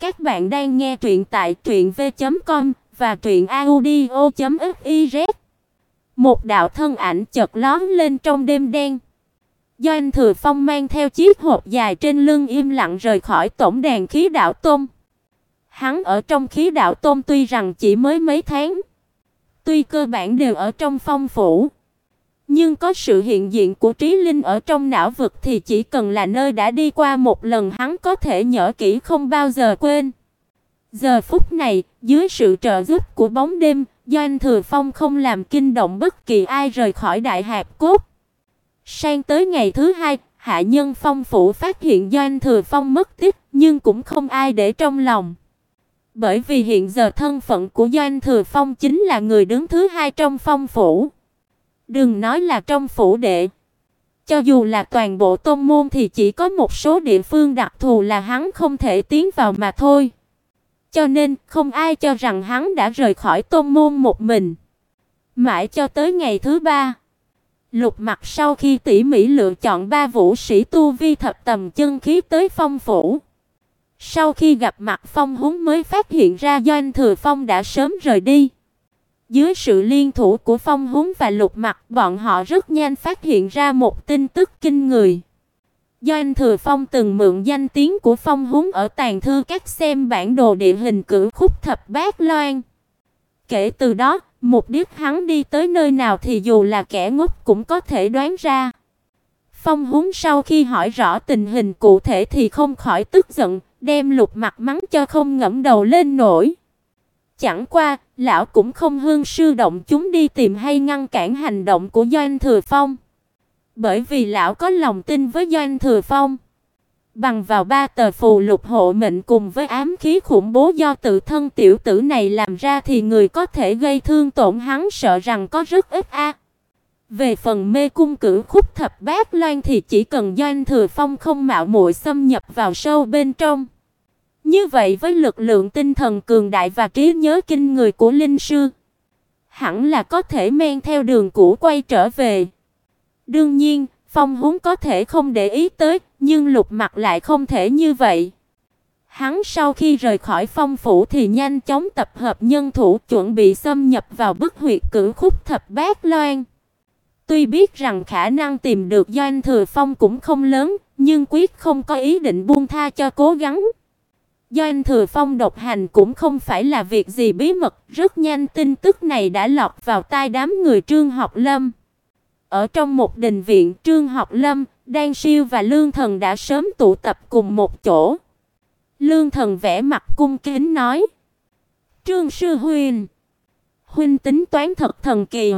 Các bạn đang nghe truyện tại truyệnv.com và truyệnaudio.fiz. Một đạo thân ảnh chợt lóe lên trong đêm đen. Do anh Thừa Phong mang theo chiếc hộp dài trên lưng im lặng rời khỏi tổng đàn khí đạo tôm. Hắn ở trong khí đạo tôm tuy rằng chỉ mới mấy tháng, tuy cơ bản đều ở trong phong phủ, nhưng có sự hiện diện của trí linh ở trong não vực thì chỉ cần là nơi đã đi qua một lần hắn có thể nhớ kỹ không bao giờ quên. Giờ phút này, dưới sự trợ giúp của bóng đêm, doanh Thừa Phong không làm kinh động bất kỳ ai rời khỏi đại hạp cốt. Sang tới ngày thứ hai, hạ nhân phong phủ phát hiện doanh Thừa Phong mất tích, nhưng cũng không ai để trong lòng. Bởi vì hiện giờ thân phận của Doanh Thừa Phong chính là người đứng thứ hai trong phong phủ. Đừng nói là trong phủ đệ. Cho dù là toàn bộ tôn môn thì chỉ có một số địa phương đặc thù là hắn không thể tiến vào mà thôi. Cho nên không ai cho rằng hắn đã rời khỏi tôn môn một mình. Mãi cho tới ngày thứ ba, Lục Mặc sau khi tỉ mỉ lựa chọn ba vũ sĩ tu vi thập tầm chân khí tới phong phủ, sau khi gặp mặt Phong Húng mới phát hiện ra Doanh Thừa Phong đã sớm rời đi. Dưới sự liên thủ của Phong Húng và Lục Mặc, bọn họ rất nhanh phát hiện ra một tin tức kinh người. do anh Thừa Phong từng mượn danh tiếng của Phong Húng ở tàn thư các xem bản đồ địa hình cửu khúc thập bát loan. Kể từ đó, mục đích hắn đi tới nơi nào thì dù là kẻ ngốc cũng có thể đoán ra. Phong Húng sau khi hỏi rõ tình hình cụ thể thì không khỏi tức giận, đem Lục Mặc mắng cho không ngẩng đầu lên nổi. Chẳng qua, lão cũng không hương sư động chúng đi tìm hay ngăn cản hành động của Doanh Thừa Phong. Bởi vì lão có lòng tin với Doanh Thừa Phong. Bằng vào ba tờ phù lục hộ mệnh cùng với ám khí khủng bố do tự thân tiểu tử này làm ra thì người có thể gây thương tổn hắn sợ rằng có rất ít a. Về phần mê cung cử khúc thập bát loan thì chỉ cần Doanh Thừa Phong không mạo muội xâm nhập vào sâu bên trong. Như vậy với lực lượng tinh thần cường đại và trí nhớ kinh người của linh sư, hẳn là có thể men theo đường cũ quay trở về. Đương nhiên, Phong Húng có thể không để ý tới, nhưng Lục Mặc lại không thể như vậy. Hắn sau khi rời khỏi phong phủ thì nhanh chóng tập hợp nhân thủ chuẩn bị xâm nhập vào bức huyệt cử khúc thập bát loan. Tuy biết rằng khả năng tìm được Doanh Thừa Phong cũng không lớn, nhưng quyết không có ý định buông tha cho cố gắng do anh Thừa Phong độc hành cũng không phải là việc gì bí mật, rất nhanh tin tức này đã lọt vào tai đám người Trương Học Lâm. Ở trong một đình viện, Trương Học Lâm, Đan Siêu và Lương Thần đã sớm tụ tập cùng một chỗ. Lương Thần vẽ mặt cung kính nói: "Trương sư huynh, huynh tính toán thật thần kỳ."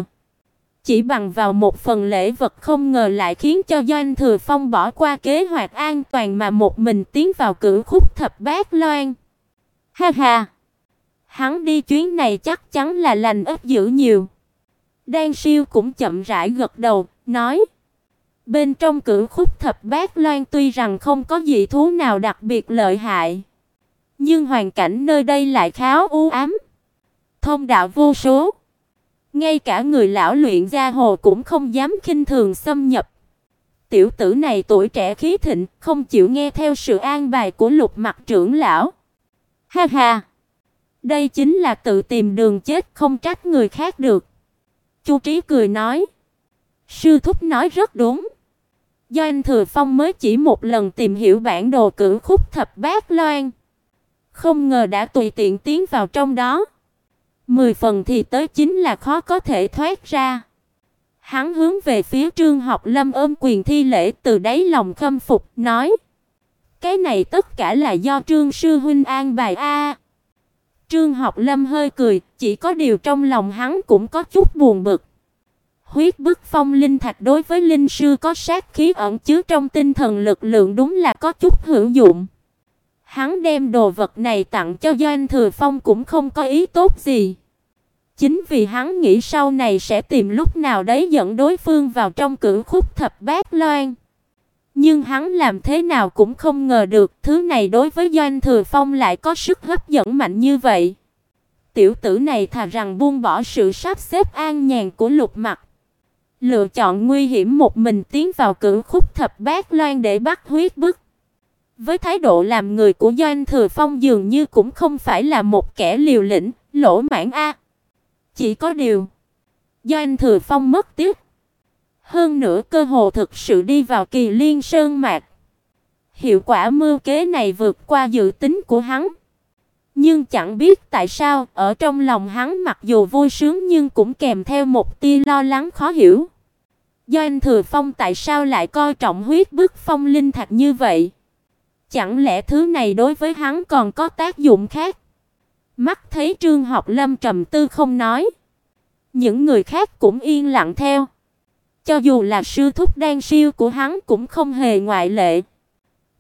Chỉ bằng vào một phần lễ vật không ngờ lại khiến cho Doanh Thừa Phong bỏ qua kế hoạch an toàn mà một mình tiến vào cửu khúc thập bát loan. Ha ha. Hắn đi chuyến này chắc chắn là lành ít dữ nhiều. Đan Siêu cũng chậm rãi gật đầu, nói: Bên trong cửu khúc thập bát loan tuy rằng không có dị thú nào đặc biệt lợi hại, nhưng hoàn cảnh nơi đây lại khá u ám, thông đạo vô số. Ngay cả người lão luyện gia hồ cũng không dám khinh thường xâm nhập. Tiểu tử này tuổi trẻ khí thịnh, không chịu nghe theo sự an bài của Lục Mặc trưởng lão. Ha ha. Đây chính là tự tìm đường chết, không trách người khác được. Chu Trí cười nói, sư thúc nói rất đúng. Do anh Thừa Phong mới chỉ một lần tìm hiểu bản đồ cửu khúc thập bát loan, không ngờ đã tùy tiện tiến vào trong đó. Mười phần thì tới chính là khó có thể thoát ra. Hắn hướng về phía Trương Học Lâm ôm quyền thi lễ từ đáy lòng khâm phục, nói: "Cái này tất cả là do Trương sư huynh an bài a." Trương Học Lâm hơi cười, chỉ có điều trong lòng hắn cũng có chút buồn bực. Huyết bức phong linh thạch đối với linh sư có sát khí ẩn chứa trong tinh thần lực lượng đúng là có chút hữu dụng. Hắn đem đồ vật này tặng cho Doanh Thừa Phong cũng không có ý tốt gì. Chính vì hắn nghĩ sau này sẽ tìm lúc nào đấy dẫn đối phương vào trong cửu khúc thập bát loan. Nhưng hắn làm thế nào cũng không ngờ được, thứ này đối với Doanh Thừa Phong lại có sức hấp dẫn mạnh như vậy. Tiểu tử này thà rằng buông bỏ sự sắp xếp an nhàn của Lục Mặc, lựa chọn nguy hiểm một mình tiến vào cửu khúc thập bát loan để bắt huyết bức. Với thái độ làm người của Doanh Thừa Phong dường như cũng không phải là một kẻ liều lĩnh, lỗ mãn a. Chỉ có điều, do anh Thừa Phong mất tiếc. Hơn nữa cơ hồ thực sự đi vào kỳ liên sơn mạc. Hiệu quả mưu kế này vượt qua dự tính của hắn. Nhưng chẳng biết tại sao, ở trong lòng hắn mặc dù vui sướng nhưng cũng kèm theo một tia lo lắng khó hiểu. do anh Thừa Phong tại sao lại coi trọng huyết bức phong linh thạch như vậy? Chẳng lẽ thứ này đối với hắn còn có tác dụng khác? Mắt thấy Trương Học Lâm trầm tư không nói, những người khác cũng yên lặng theo. Cho dù là sư thúc đang siêu của hắn cũng không hề ngoại lệ.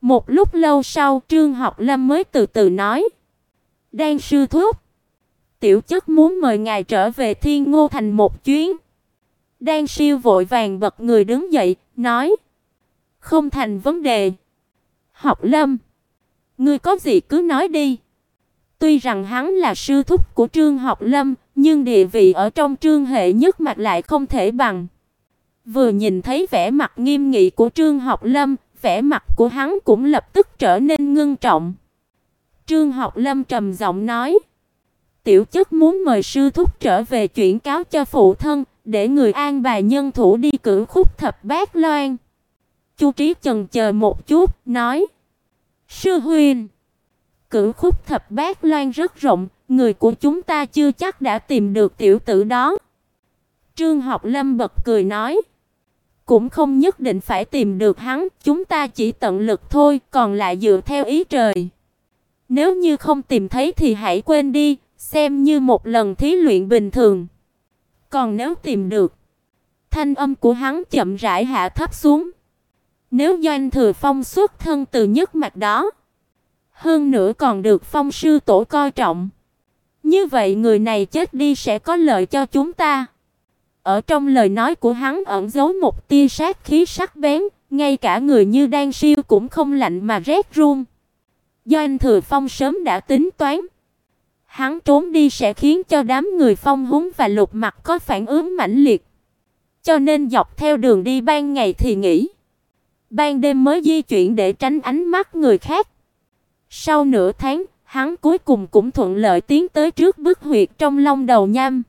Một lúc lâu sau, Trương Học Lâm mới từ từ nói: "Đan sư thúc, tiểu chất muốn mời ngài trở về Thiên Ngô thành một chuyến." Đan siêu vội vàng bật người đứng dậy, nói: "Không thành vấn đề." Học Lâm, ngươi có gì cứ nói đi. Tuy rằng hắn là sư thúc của Trương Học Lâm, nhưng địa vị ở trong Trương hệ nhất mạch lại không thể bằng. Vừa nhìn thấy vẻ mặt nghiêm nghị của Trương Học Lâm, vẻ mặt của hắn cũng lập tức trở nên ngưng trọng. Trương Học Lâm trầm giọng nói: "Tiểu chất muốn mời sư thúc trở về chuyển cáo cho phụ thân, để người an bài nhân thủ đi cử khúc thập bát loan." Chu Trí chần chờ một chút, nói: "Sư huynh, cử khúc thập bát loan rất rộng, người của chúng ta chưa chắc đã tìm được tiểu tử đó." Trương Học Lâm bật cười nói: "Cũng không nhất định phải tìm được hắn, chúng ta chỉ tận lực thôi, còn lại dựa theo ý trời. Nếu như không tìm thấy thì hãy quên đi, xem như một lần thí luyện bình thường. Còn nếu tìm được." Thanh âm của hắn chậm rãi hạ thấp xuống. Nếu Doanh Thừa Phong xuất thân từ nhất mạch đó, hơn nữa còn được Phong sư tổ coi trọng, như vậy người này chết đi sẽ có lợi cho chúng ta. Ở trong lời nói của hắn ẩn giấu một tia sát khí sắc bén, ngay cả người như đang siêu cũng không lạnh mà rét run. do anh Thừa Phong sớm đã tính toán, hắn trốn đi sẽ khiến cho đám người Phong Húng và Lục Mặc có phản ứng mãnh liệt. Cho nên dọc theo đường đi ban ngày thì nghỉ ban đêm mới di chuyển để tránh ánh mắt người khác. Sau nửa tháng, hắn cuối cùng cũng thuận lợi tiến tới trước bức huyệt trong long đầu nham.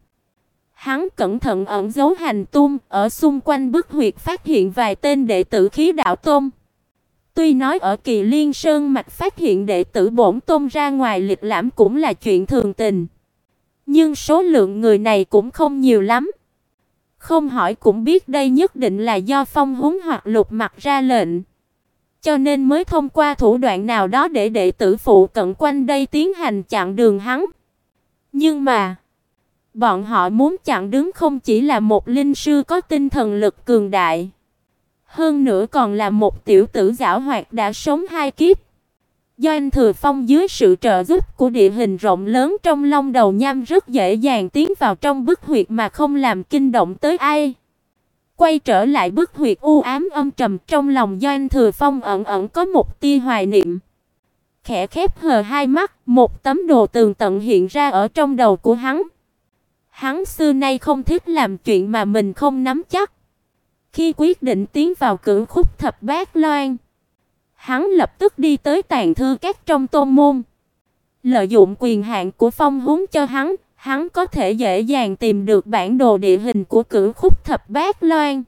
Hắn cẩn thận ẩn giấu hành tung, ở xung quanh bức huyệt phát hiện vài tên đệ tử khí đạo tôn. Tuy nói ở Kỳ Liên Sơn mạch phát hiện đệ tử bổn tôn ra ngoài lịch lãm cũng là chuyện thường tình, nhưng số lượng người này cũng không nhiều lắm. Không hỏi cũng biết đây nhất định là do Phong Húng hoặc Lục Mặc ra lệnh. Cho nên mới thông qua thủ đoạn nào đó để đệ tử phụ cận quanh đây tiến hành chặn đường hắn. Nhưng mà, bọn họ muốn chặn đứng không chỉ là một linh sư có tinh thần lực cường đại, hơn nữa còn là một tiểu tử giảo hoạt đã sống hai kiếp. Do anh Thừa Phong dưới sự trợ giúp của địa hình rộng lớn trong long đầu nham rất dễ dàng tiến vào trong bức huyệt mà không làm kinh động tới ai. Quay trở lại bức huyệt u ám âm trầm trong lòng Do anh Thừa Phong ẩn ẩn có một tia hoài niệm. Khẽ khép hờ hai mắt, một tấm đồ tường tận hiện ra ở trong đầu của hắn. Hắn xưa nay không thích làm chuyện mà mình không nắm chắc. Khi quyết định tiến vào cửu khúc thập bát loan, Hắn lập tức đi tới tàn thư các trong tôn môn. Lợi dụng quyền hạn của phong húng cho hắn, hắn có thể dễ dàng tìm được bản đồ địa hình của cửu khúc thập bát loan.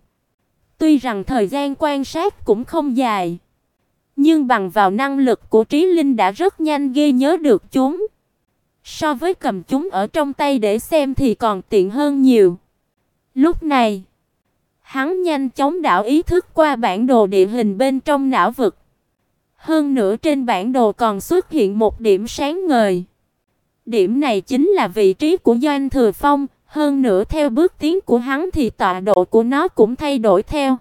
Tuy rằng thời gian quan sát cũng không dài, nhưng bằng vào năng lực của trí linh đã rất nhanh ghi nhớ được chúng. So với cầm chúng ở trong tay để xem thì còn tiện hơn nhiều. Lúc này, hắn nhanh chóng đảo ý thức qua bản đồ địa hình bên trong não vực. Hơn nữa trên bản đồ còn xuất hiện một điểm sáng ngời. Điểm này chính là vị trí của Doanh Thừa Phong, hơn nữa theo bước tiến của hắn thì tọa độ của nó cũng thay đổi theo.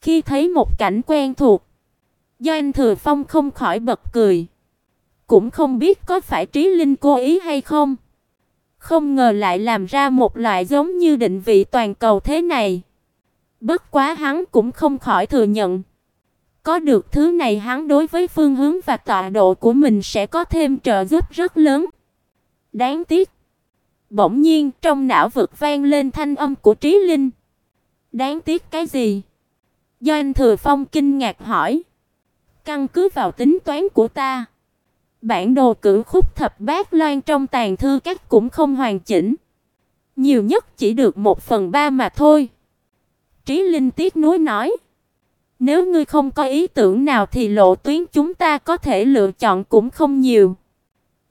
Khi thấy một cảnh quen thuộc, Doanh Thừa Phong không khỏi bật cười. Cũng không biết có phải Trí Linh cố ý hay không. Không ngờ lại làm ra một loại giống như định vị toàn cầu thế này. Bất quá hắn cũng không khỏi thừa nhận. Có được thứ này hắn đối với phương hướng và tọa độ của mình sẽ có thêm trợ giúp rất lớn. Đáng tiếc. Bỗng nhiên trong não vực vang lên thanh âm của Trí Linh. Đáng tiếc cái gì? Do anh Thừa Phong kinh ngạc hỏi. Căn cứ vào tính toán của ta, bản đồ cửu khúc thập bát loan trong tàn thư các cũng không hoàn chỉnh, nhiều nhất chỉ được một phần ba mà thôi. Trí Linh tiếc nuối nói: "Nếu ngươi không có ý tưởng nào thì lộ tuyến chúng ta có thể lựa chọn cũng không nhiều."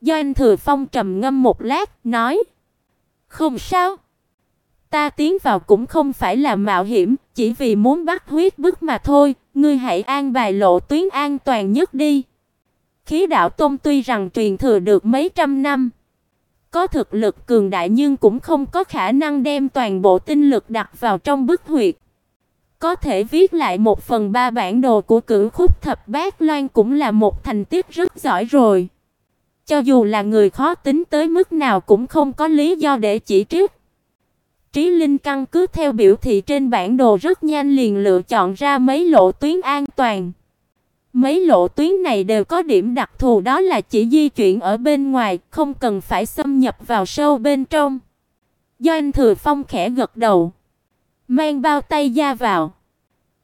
Do anh Thừa Phong trầm ngâm một lát, nói: "Không sao, ta tiến vào cũng không phải là mạo hiểm, chỉ vì muốn bắt huyết bức mà thôi, ngươi hãy an bài lộ tuyến an toàn nhất đi." Khí đạo tông tuy rằng truyền thừa được mấy trăm năm, có thực lực cường đại nhưng cũng không có khả năng đem toàn bộ tinh lực đặt vào trong bức huyệt. Có thể viết lại một phần ba bản đồ của cửu khúc thập bát loan cũng là một thành tích rất giỏi rồi. Cho dù là người khó tính tới mức nào cũng không có lý do để chỉ trích. Trí Linh căn cứ theo biểu thị trên bản đồ rất nhanh liền lựa chọn ra mấy lộ tuyến an toàn. Mấy lộ tuyến này đều có điểm đặc thù đó là chỉ di chuyển ở bên ngoài, không cần phải xâm nhập vào sâu bên trong. Do anh Thừa Phong khẽ gật đầu, mang bao tay da vào,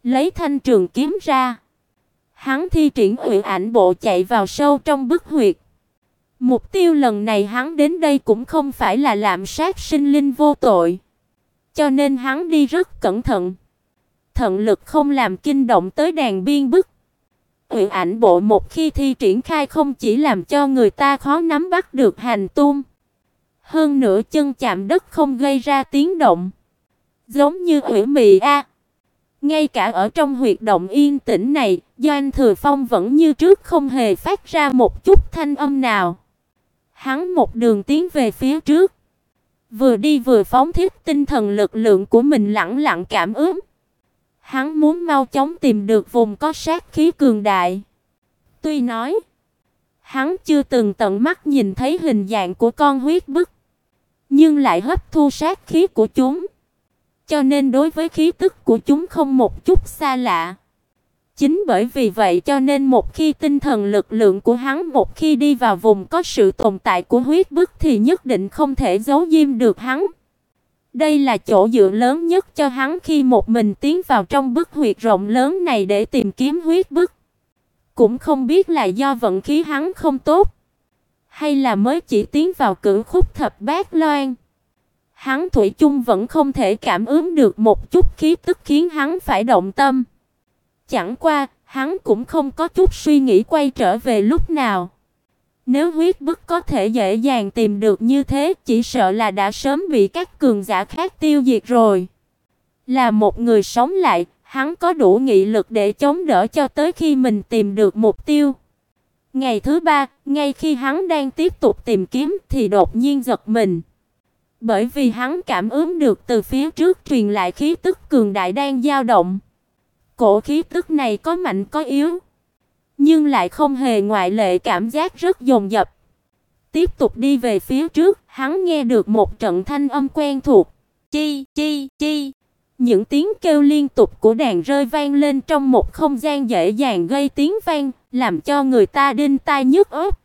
lấy thanh trường kiếm ra. Hắn thi triển Uyển ảnh bộ chạy vào sâu trong bức huyệt. Mục tiêu lần này hắn đến đây cũng không phải là lạm sát sinh linh vô tội, cho nên hắn đi rất cẩn thận. Thận lực không làm kinh động tới đàn biên bức. Uyển ảnh bộ một khi thi triển khai không chỉ làm cho người ta khó nắm bắt được hành tung, hơn nữa chân chạm đất không gây ra tiếng động, giống như uyển mị a. Ngay cả ở trong huyệt động yên tĩnh này, Doanh Thừa Phong vẫn như trước không hề phát ra một chút thanh âm nào. Hắn một đường tiến về phía trước, vừa đi vừa phóng thích tinh thần lực lượng của mình lẳng lặng cảm ứng. Hắn muốn mau chóng tìm được vùng có sát khí cường đại. Tuy nói, hắn chưa từng tận mắt nhìn thấy hình dạng của con huyết bức, nhưng lại hấp thu sát khí của chúng, cho nên đối với khí tức của chúng không một chút xa lạ. Chính bởi vì vậy cho nên một khi tinh thần lực lượng của hắn một khi đi vào vùng có sự tồn tại của huyết bức thì nhất định không thể giấu diêm được hắn. Đây là chỗ dựa lớn nhất cho hắn khi một mình tiến vào trong bức huyệt rộng lớn này để tìm kiếm huyết bức. Cũng không biết là do vận khí hắn không tốt, hay là mới chỉ tiến vào cửu khúc thập bát loan. Hắn thủy chung vẫn không thể cảm ứng được một chút khí tức khiến hắn phải động tâm. Chẳng qua, hắn cũng không có chút suy nghĩ quay trở về lúc nào. Nếu huyết bức có thể dễ dàng tìm được như thế, chỉ sợ là đã sớm bị các cường giả khác tiêu diệt rồi. Là một người sống lại, hắn có đủ nghị lực để chống đỡ cho tới khi mình tìm được mục tiêu. Ngày thứ ba, ngay khi hắn đang tiếp tục tìm kiếm thì đột nhiên giật mình. Bởi vì hắn cảm ứng được từ phía trước truyền lại khí tức cường đại đang dao động. Cổ khí tức này có mạnh có yếu nhưng lại không hề ngoại lệ cảm giác rất dồn dập. Tiếp tục đi về phía trước, hắn nghe được một trận thanh âm quen thuộc. Chi, chi, chi. Những tiếng kêu liên tục của đàn rơi vang lên trong một không gian dễ dàng gây tiếng vang, làm cho người ta đinh tai nhức óc.